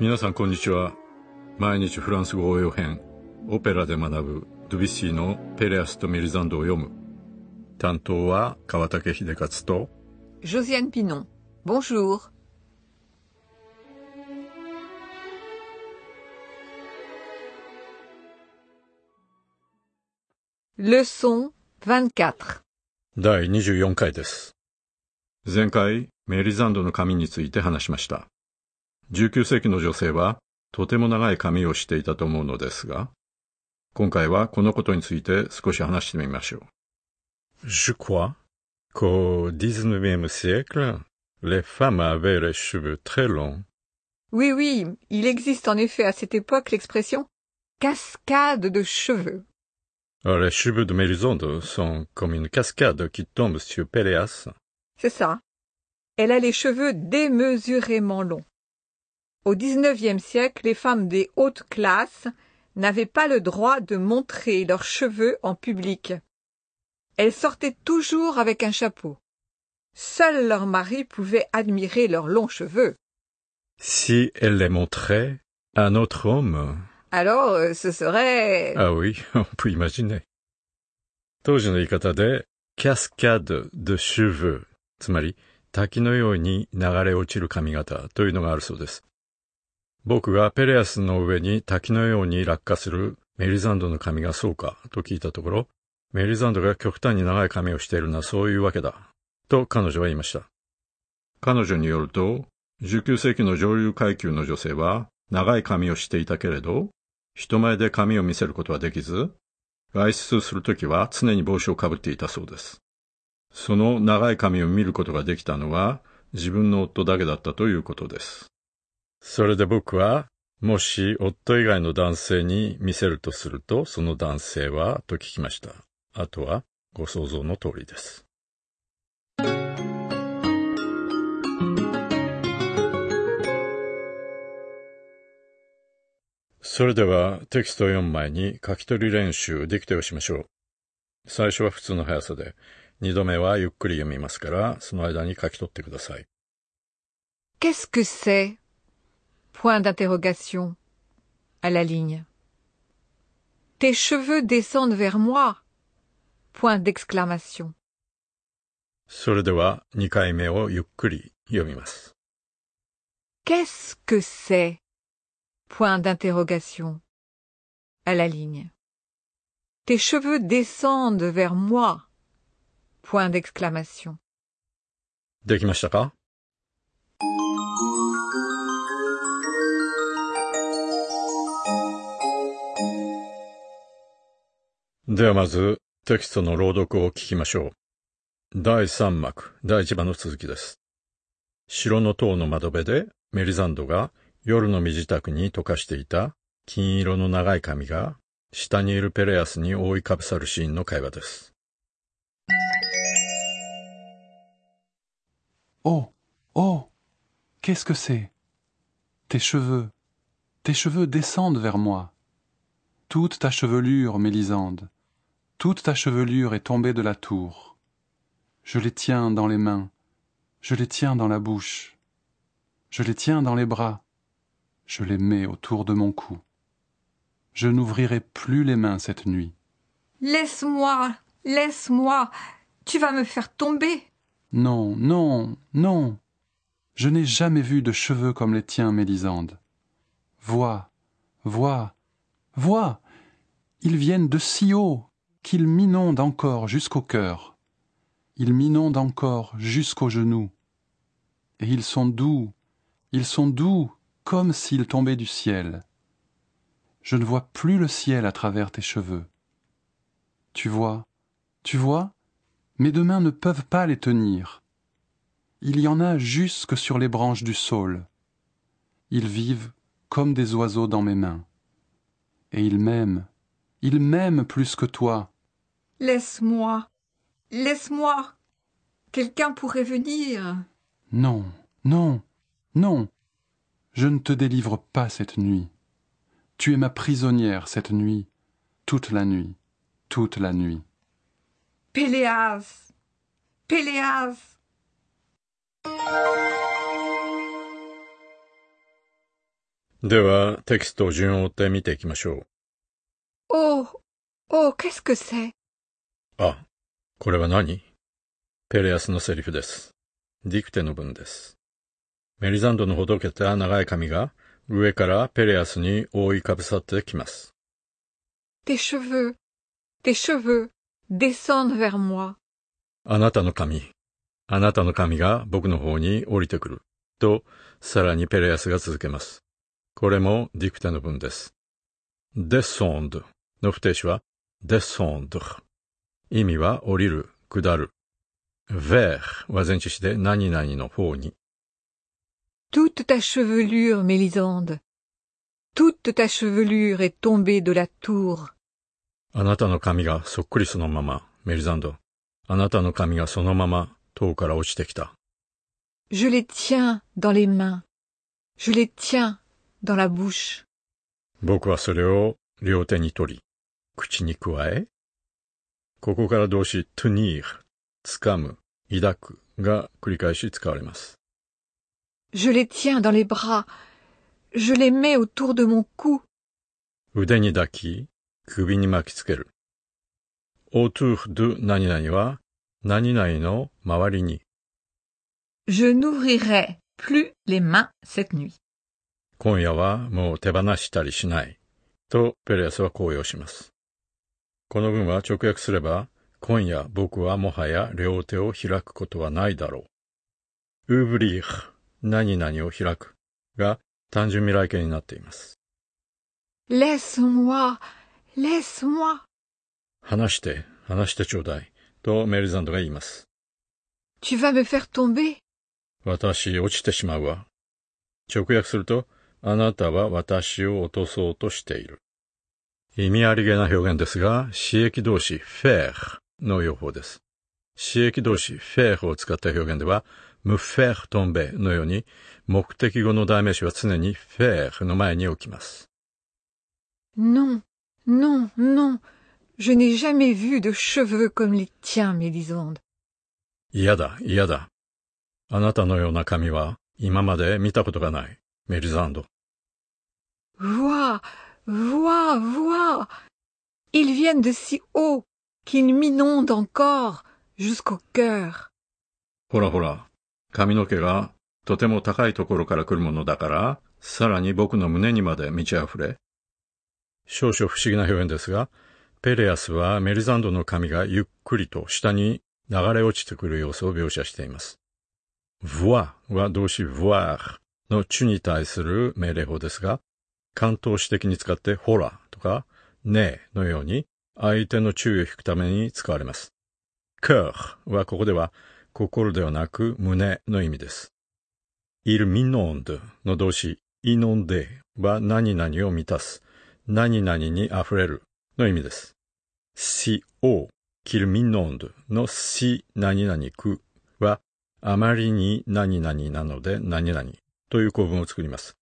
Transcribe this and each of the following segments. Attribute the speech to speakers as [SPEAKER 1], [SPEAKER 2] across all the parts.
[SPEAKER 1] 皆さんこんにちは毎日フランス語応用編オペラで学ぶドゥビッシーの「ペレアスとメリザンド」を読む担当は川竹秀勝と
[SPEAKER 2] Josiane Pinon. Bonjour. Leçon 24.
[SPEAKER 1] 第24回です前回メリザンドの髪について話しました19世紀の女性はとても長い髪をしていたと思うのですが今回はこのことについて少し話してみましょう Je crois qu'au XIXe siècle, les femmes avaient les cheveux très longs.
[SPEAKER 2] Oui, oui, il existe en effet à cette époque l'expression cascade de cheveux.
[SPEAKER 1] Les cheveux de Mélisande sont comme une cascade qui tombe sur Péléas.
[SPEAKER 2] C'est ça. Elle a les cheveux démesurément longs. Au XIXe siècle, les femmes des hautes classes n'avaient pas le droit de montrer leurs cheveux en public. Elles sortaient toujours avec un chapeau. Seul leur mari pouvait admirer leurs longs cheveux.
[SPEAKER 1] Si elle les montrait à un autre homme,
[SPEAKER 2] Alors, euh, ce serait...
[SPEAKER 1] あ oui, on peut imaginer. 当時の言い方で、キャスカード・de cheveux、つまり滝のように流れ落ちる髪型というのがあるそうです。 僕がペレアスの上に滝のように落下するメリザンドの髪がそうかと聞いたところ、メリザンドが極端に長い髪をしているのはそういうわけだ、と彼女は言いました。彼女によると、19世紀の上流階級の女性は長い髪をしていたけれど、人前で髪を見せることはできず、外出するときは常に帽子をかぶっていたそうです。その長い髪を見ることができたのは自分の夫だけだったということです。それで僕は、もし夫以外の男性に見せるとすると、その男性はと聞きました。あとはご想像の通りです。それではテキストを読む前に書き取り練習、ディクテをしましょう。最初は普通の速さで、二度目はゆっくり読みますから、その間に書き取ってください。
[SPEAKER 2] Qu'est-ce que c'est? Point d'interrogation. À la ligne. Tes cheveux descendent vers moi. Point d'exclamation.
[SPEAKER 1] それでは二回目をゆっくり読みます。
[SPEAKER 2] Qu'est-ce que c'est Point d'interrogation. À la ligne. Tes cheveux descendent vers moi. Point d'exclamation.
[SPEAKER 1] できましたか ではまずテキストの朗読を聞きましょう。第三幕、第一番の続きです。城の塔の窓辺でメリザンドが夜の身支度に溶かしていた金色の長い髪が下にいるペレアスに覆いかぶさるシーンの会話です。
[SPEAKER 3] Oh, oh, qu'est-ce que c'est? Tes cheveux, tes cheveux descendent vers moi. Toute ta chevelure, Mélisande, toute ta chevelure est tombée de la tour. Je les tiens dans les mains, je les tiens dans la bouche, je les tiens dans les bras, je les mets autour de mon cou. Je n'ouvrirai plus les mains cette nuit.
[SPEAKER 2] Laisse-moi, laisse-moi. Tu vas me faire tomber.
[SPEAKER 3] Non, non, non. Je n'ai jamais vu de cheveux comme les tiens, Mélisande. Vois, vois, vois. Ils viennent de si haut qu'ils m'inondent encore jusqu'au cœur. Ils m'inondent encore jusqu'aux genoux. Et ils sont doux, ils sont doux comme s'ils tombaient du ciel. Je ne vois plus le ciel à travers tes cheveux. Tu vois, tu vois, mes deux mains ne peuvent pas les tenir. Il y en a jusque sur les branches du saule. Ils vivent comme des oiseaux dans mes mains. Et ils m'aiment, ils m'aiment plus que toi.
[SPEAKER 2] Laisse-moi. Laisse-moi. Quelqu'un pourrait venir.
[SPEAKER 3] Non, non, non. Je ne te délivre pas cette nuit. Tu es ma prisonnière cette nuit, toute la nuit, toute la nuit.
[SPEAKER 2] Péléas. Péléas.
[SPEAKER 1] De
[SPEAKER 2] oh, oh, qu'est-ce que c'est?
[SPEAKER 1] あ、これは何？ペレアスのセリフです。ディクテの文です。メリザンドのほどけた長い髪が上からペレアスに覆いかぶさってきます。
[SPEAKER 2] Tes cheveux, tes cheveux descendent vers moi.
[SPEAKER 1] あなたの髪、あなたの髪が僕の方に降りてくる。と、さらにペレアスが続けます。これもディクテの文です。descend の不定詞は descendre。意味は降りる、下る。vers は前置詞で何々の方に。
[SPEAKER 2] Toute ta chevelure, Mélisande. Toute ta chevelure est tombée de la tour.
[SPEAKER 1] あなたの髪がそっくりそのまま、メリザンド。あなたの髪がそのまま塔から落ちてきた。
[SPEAKER 2] Je les tiens dans les mains. Je les tiens dans la bouche.
[SPEAKER 1] 僕はそれを両手に取り、口に加え、ここから動詞 tenir、掴む、抱くが繰り返し使われます。
[SPEAKER 2] Je les tiens dans les bras. Je les mets autour de mon cou.
[SPEAKER 1] 腕に抱き、首に巻きつける。autour de 何々は、何々の周りに、
[SPEAKER 2] Je n'ouvrirai plus les mains cette nuit.
[SPEAKER 1] 今夜はもう手放したりしない。と、ペレアスは高揚します。この文は直訳すれば、今夜僕はもはや両手を開くことはないだろう。ウーブリーフ、何々を開くが単純未来形になっています。
[SPEAKER 2] Laisse-moi, laisse-moi.
[SPEAKER 1] 話して、話してちょうだい。とメリザンドが言います。
[SPEAKER 2] Tu vas me faire tomber？
[SPEAKER 1] 私落ちてしまうわ。直訳すると、あなたは私を落とそうとしている。意味ありげな表現ですが、刺激動詞フェーフの用法です。刺激動詞フェーフを使った表現では、ムフ faire ベのように、目的語の代名詞は常にフェーフの前に置きます。
[SPEAKER 2] non, non, non, je n'ai jamais vu de cheveux comme les tiens, Mélisande.
[SPEAKER 1] 嫌だ、嫌だ。あなたのような髪は今まで見たことがない、メリザンド。
[SPEAKER 2] うわぁ vois, vois. Ils viennent de si haut qu'ils m'inondent encore jusqu'au cœur.
[SPEAKER 1] ほらほら、髪の毛がとても高いところから来るものだから、さらに僕の胸にまで満ち溢れ。少々不思議な表現ですが、ペレアスはメリザンドの髪がゆっくりと下に流れ落ちてくる様子を描写しています。voir は動詞 voir の主に対する命令法ですが、関東詞的に使ってほらとかねえのように相手の注意を引くために使われます。cœur はここでは心ではなく胸の意味です。il m'inonde の動詞 inonde は何々を満たす、何々に溢れるの意味です。si haut qu'il m'inonde の si 何々くはあまりに何々なので何々という構文を作ります。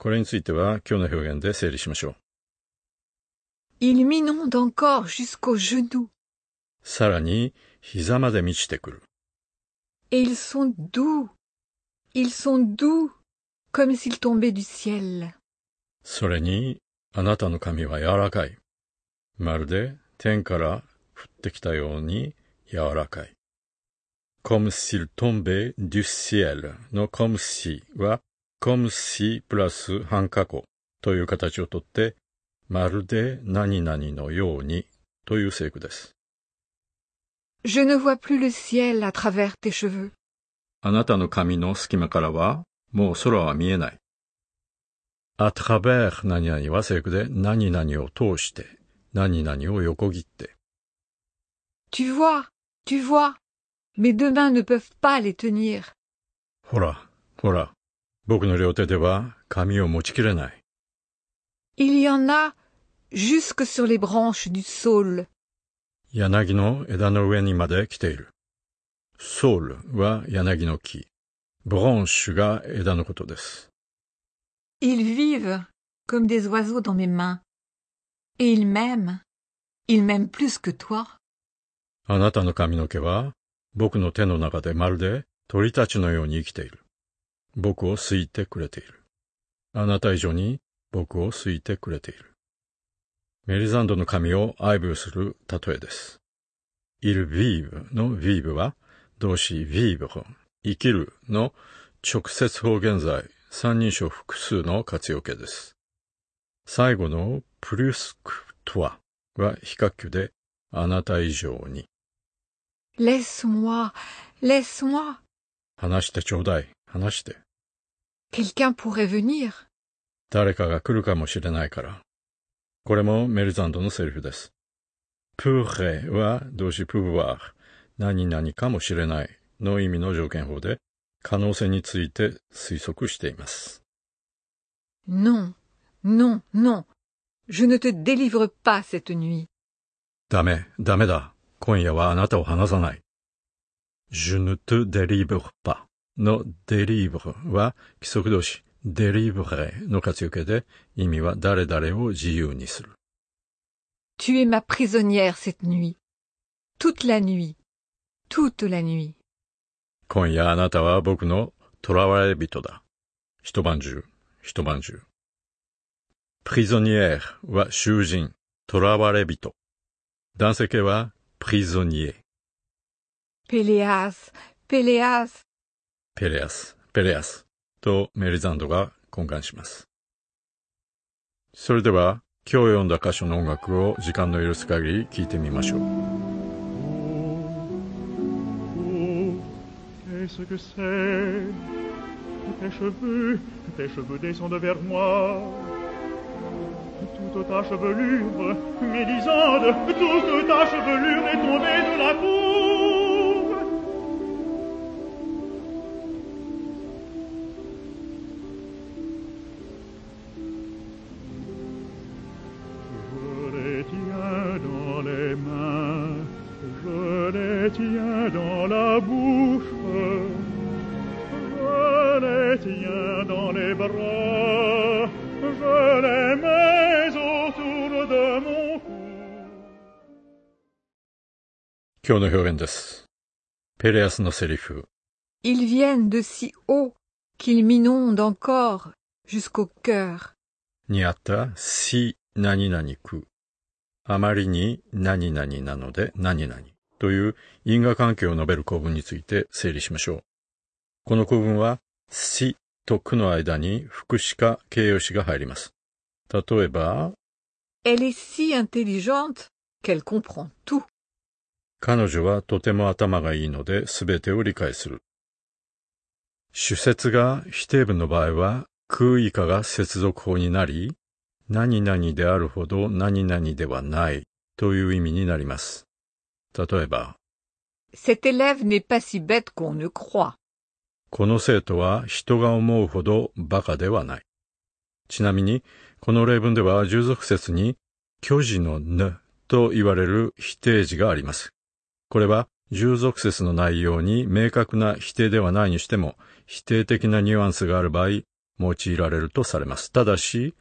[SPEAKER 1] これについては今日の表現で整理しましょう。
[SPEAKER 2] Ils m'inondent encore jusqu'aux genoux.
[SPEAKER 1] さらに膝まで満ちてくる。
[SPEAKER 2] Et ils sont doux. Ils sont doux, comme s'ils tombaient du ciel.
[SPEAKER 1] それに、あなたの髪は柔らかい。まるで天から降ってきたように柔らかい。comme s'il tombait du ciel の comme si は comme si プラス半過去という形をとって、まるで何々のようにという聖句です。
[SPEAKER 2] Je ne vois plus le ciel à travers tes cheveux.
[SPEAKER 1] あなたの髪の隙間からはもう空は見えない。あ travers 何々は聖句で何々を通して、何々を横切って。
[SPEAKER 2] Tu vois, tu vois. Mes deux mains ne peuvent pas les tenir.
[SPEAKER 1] ほら、ほら、 僕の両手では髪を持ちきれない。
[SPEAKER 2] Il y en a jusque sur les branches du saule.
[SPEAKER 1] 柳の枝の上にまで来ている。ソールは柳の木。ブロンシュが枝のことです。
[SPEAKER 2] Ils vivent comme des oiseaux dans mes mains. Et ils m'aiment. Ils m'aiment plus que toi.
[SPEAKER 1] あなたの髪の毛は僕の手の中でまるで鳥たちのように生きている。僕を好いてくれている。あなた以上に僕を好いてくれている。メリザンドの神を愛撫する例えです。il vive の vive は動詞 vivre 生きるの直接法現在三人称複数の活用形です。最後の plus que toi は比較級であなた以上に。
[SPEAKER 2] laisse-moi, laisse-moi
[SPEAKER 1] 話してちょうだい、話して。
[SPEAKER 2] Quelqu'un pourrait venir
[SPEAKER 1] 誰かが来るかもしれないから。これもメルザンドのセリフです。プーレは動詞プーワー、何々かもしれないの意味の条件法で、可能性について推測しています。
[SPEAKER 2] Non, non, non. Je ne te délivre pas cette nuit.
[SPEAKER 1] ダメ、ダメだ。今夜はあなたを離さない。Je ne te délivre pas の délivre は規則動詞 délivrer の活用形で意味は誰々を自由にする。
[SPEAKER 2] Tu es ma prisonnière cette nuit. Toute la nuit. Toute la nuit.
[SPEAKER 1] 今夜あなたは僕の囚われ人だ。一晩中、一晩中。prisonnière は囚人、囚われ人。男性形は prisonnier。
[SPEAKER 2] ペレアス、ペレアス。
[SPEAKER 1] ペレアス、ペレアス。とメリザンドが懇願します。それでは、今日読んだ箇所の音楽を時間の許す限り聴いてみましょう。Qu'est-ce que c'est Tes cheveux, tes cheveux descendent vers moi. Toute ta chevelure, Mélisande, toute ta chevelure est tombée de la cour. je les tiens dans la bouche, je les tiens dans les bras, je les mets autour de mon cou.
[SPEAKER 2] Ils viennent de si haut qu'ils m'inondent encore jusqu'au cœur.
[SPEAKER 1] にあまりに何々なので何々という因果関係を述べる構文について整理しましょう。この構文は、si とくの間に副詞か形容詞が入ります。例えば、
[SPEAKER 2] Elle est si intelligente qu'elle comprend tout.
[SPEAKER 1] 彼女はとても頭がいいので全てを理解する。主説が否定文の場合は、空以下が接続法になり、何々であるほど何々ではないという意味になります。例えば、
[SPEAKER 2] Cet élève n'est pas si bête qu'on ne croit.
[SPEAKER 1] この生徒は人が思うほど馬鹿ではない。ちなみに、この例文では従属説に、虚字のぬと言われる否定字があります。これは従属説の内容に明確な否定ではないにしても、否定的なニュアンスがある場合、用いられるとされます。ただし、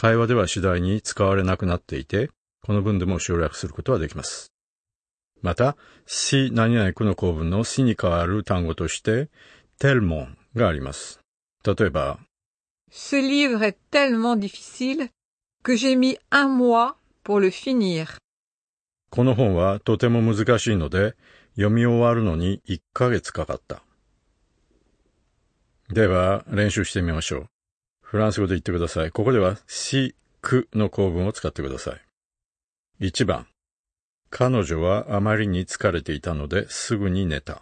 [SPEAKER 1] 会話では次第に使われなくなっていて、この文でも省略することはできます。また、si 何々句の構文の si に変わる単語として、tellement があります。例えば、
[SPEAKER 2] Ce livre est tellement difficile que j'ai mis un mois pour le finir.
[SPEAKER 1] この本はとても難しいので、読み終わるのに1ヶ月かかった。では、練習してみましょう。フランス語で言ってください。ここでは、し、くの構文を使ってください。1番。彼女はあまりに疲れていたのですぐに寝た。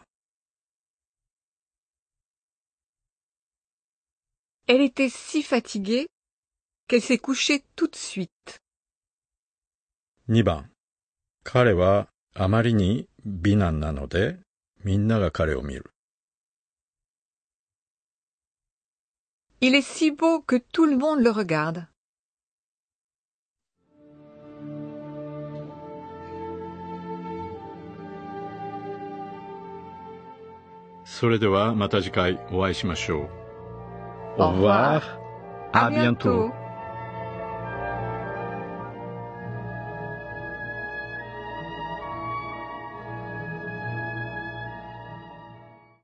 [SPEAKER 2] Elle était si fatiguée qu'elle s'est couchée tout de suite.
[SPEAKER 1] 2番。彼はあまりに美男なので、みんなが彼を見る。
[SPEAKER 2] Il est si beau que tout le monde le regarde.
[SPEAKER 1] それではまた次回お会いしましょう。
[SPEAKER 2] Au revoir.
[SPEAKER 1] À bientôt.